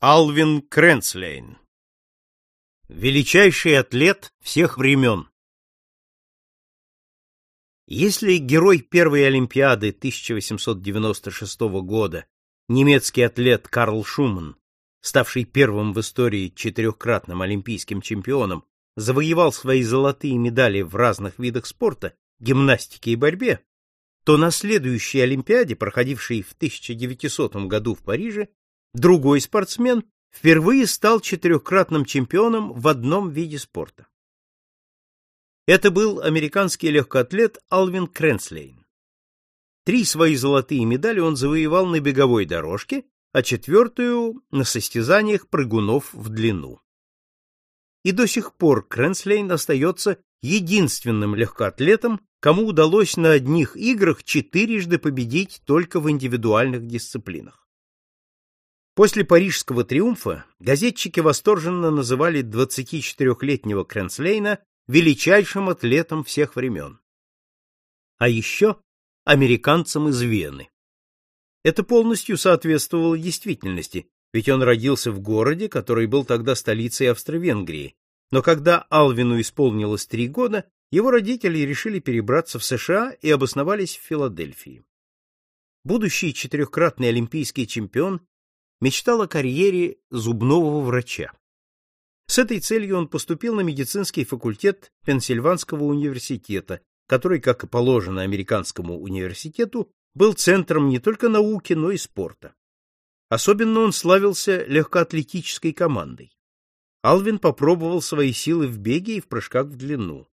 Алвин Кренцлейн Величайший атлет всех времен. Если герой первой Олимпиады 1896 года, немецкий атлет Карл Шуман, ставший первым в истории четырехкратным олимпийским чемпионом, завоевал свои золотые медали в разных видах спорта, гимнастике и борьбе, то на следующей Олимпиаде, проходившей в 1900 году в Париже, Другой спортсмен впервые стал четырехкратным чемпионом в одном виде спорта. Это был американский легкоатлет Алвин Кренслейн. Три свои золотые медали он завоевал на беговой дорожке, а четвертую — на состязаниях прыгунов в длину. И до сих пор Кренслейн остается единственным легкоатлетом, кому удалось на одних играх четырежды победить только в индивидуальных дисциплинах. После парижского триумфа газетчики восторженно называли 24-летнего Кренслейна величайшим атлетом всех времен. А еще американцем из Вены. Это полностью соответствовало действительности, ведь он родился в городе, который был тогда столицей Австро-Венгрии, но когда Алвину исполнилось три года, его родители решили перебраться в США и обосновались в Филадельфии. Будущий четырехкратный олимпийский чемпион мечтал о карьере зубного врача. С этой целью он поступил на медицинский факультет Пенсильванского университета, который, как и положено американскому университету, был центром не только науки, но и спорта. Особенно он славился легкоатлетической командой. Алвин попробовал свои силы в беге и в прыжках в длину.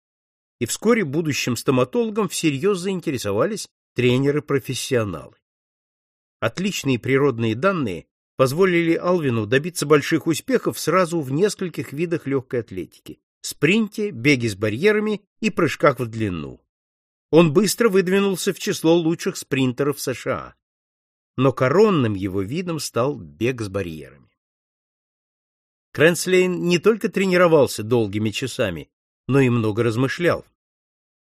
И вскоре будущим стоматологом всерьез заинтересовались тренеры-профессионалы. Отличные природные данные позволили Алвину добиться больших успехов сразу в нескольких видах легкой атлетики – спринте, беге с барьерами и прыжках в длину. Он быстро выдвинулся в число лучших спринтеров США. Но коронным его видом стал бег с барьерами. Кренслейн не только тренировался долгими часами, но и много размышлял.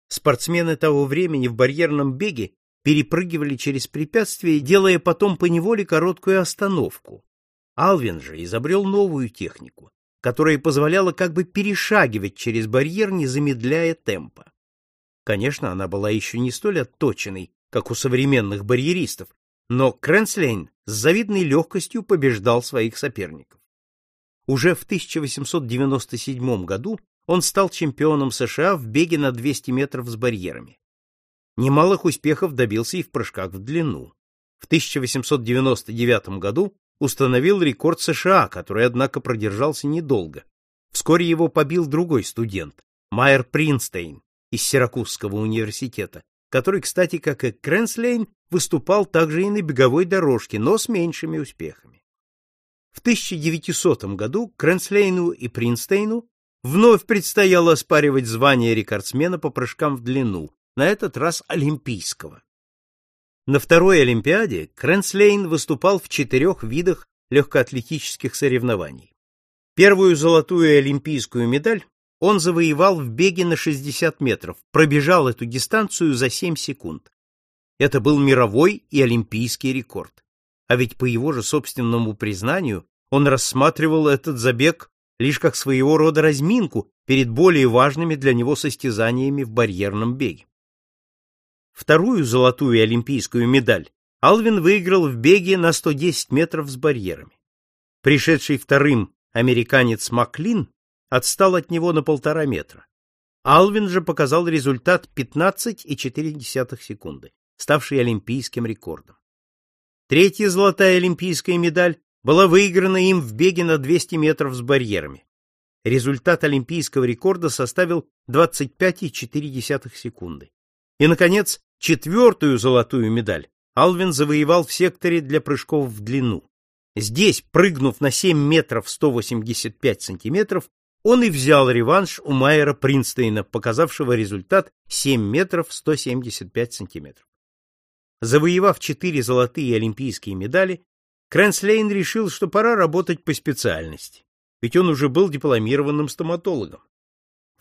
Спортсмены того времени в барьерном беге перепрыгивали через препятствия, делая потом поневоле короткую остановку. Алвин же изобрел новую технику, которая позволяла как бы перешагивать через барьер, не замедляя темпа. Конечно, она была еще не столь отточенной, как у современных барьеристов, но Кренслейн с завидной легкостью побеждал своих соперников. Уже в 1897 году он стал чемпионом США в беге на 200 метров с барьерами. Немалых успехов добился и в прыжках в длину. В 1899 году установил рекорд США, который, однако, продержался недолго. Вскоре его побил другой студент, Майер Принстейн из Сиракузского университета, который, кстати, как и Кренслейн, выступал также и на беговой дорожке, но с меньшими успехами. В 1900 году Кренслейну и Принстейну вновь предстояло оспаривать звание рекордсмена по прыжкам в длину, на этот раз олимпийского. На второй Олимпиаде Кренслейн выступал в четырех видах легкоатлетических соревнований. Первую золотую олимпийскую медаль он завоевал в беге на 60 метров, пробежал эту дистанцию за 7 секунд. Это был мировой и олимпийский рекорд. А ведь по его же собственному признанию он рассматривал этот забег лишь как своего рода разминку перед более важными для него состязаниями в барьерном беге. Вторую золотую олимпийскую медаль Алвин выиграл в беге на 110 метров с барьерами. Пришедший вторым американец Маклин отстал от него на полтора метра. Алвин же показал результат 15,4 секунды, ставший олимпийским рекордом. Третья золотая олимпийская медаль была выиграна им в беге на 200 метров с барьерами. Результат олимпийского рекорда составил 25,4 секунды. И, наконец, четвертую золотую медаль Алвин завоевал в секторе для прыжков в длину. Здесь, прыгнув на 7 метров 185 сантиметров, он и взял реванш у Майера Принстейна, показавшего результат 7 метров 175 сантиметров. Завоевав четыре золотые олимпийские медали, Кренслейн решил, что пора работать по специальности, ведь он уже был дипломированным стоматологом.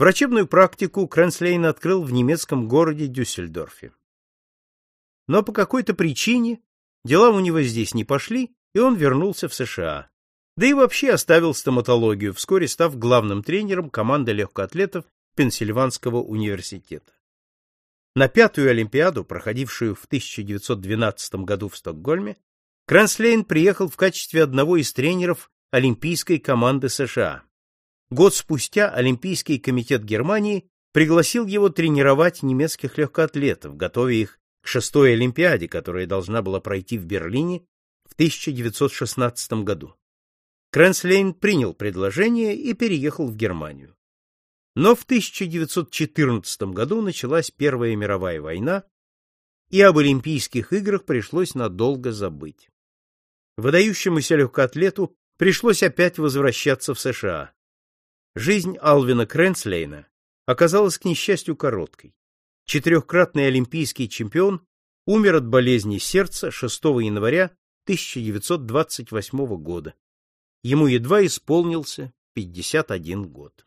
Врачебную практику Кренслейн открыл в немецком городе Дюссельдорфе. Но по какой-то причине дела у него здесь не пошли, и он вернулся в США. да и вообще оставил стоматологию, вскоре став главным тренером команды легкоатлетов Пенсильванского университета. На пятую Олимпиаду, проходившую в 1912 году в Стокгольме, Кранслейн приехал в качестве одного из тренеров олимпийской команды США. Год спустя Олимпийский комитет Германии пригласил его тренировать немецких легкоатлетов, готовя их к шестой Олимпиаде, которая должна была пройти в Берлине в 1916 году. Кренслейн принял предложение и переехал в Германию. Но в 1914 году началась Первая мировая война, и об Олимпийских играх пришлось надолго забыть. Выдающемуся легкоатлету пришлось опять возвращаться в США. Жизнь Алвина Кренслейна оказалась, к несчастью, короткой. Четырехкратный олимпийский чемпион умер от болезни сердца 6 января 1928 года. Ему едва исполнился 51 год.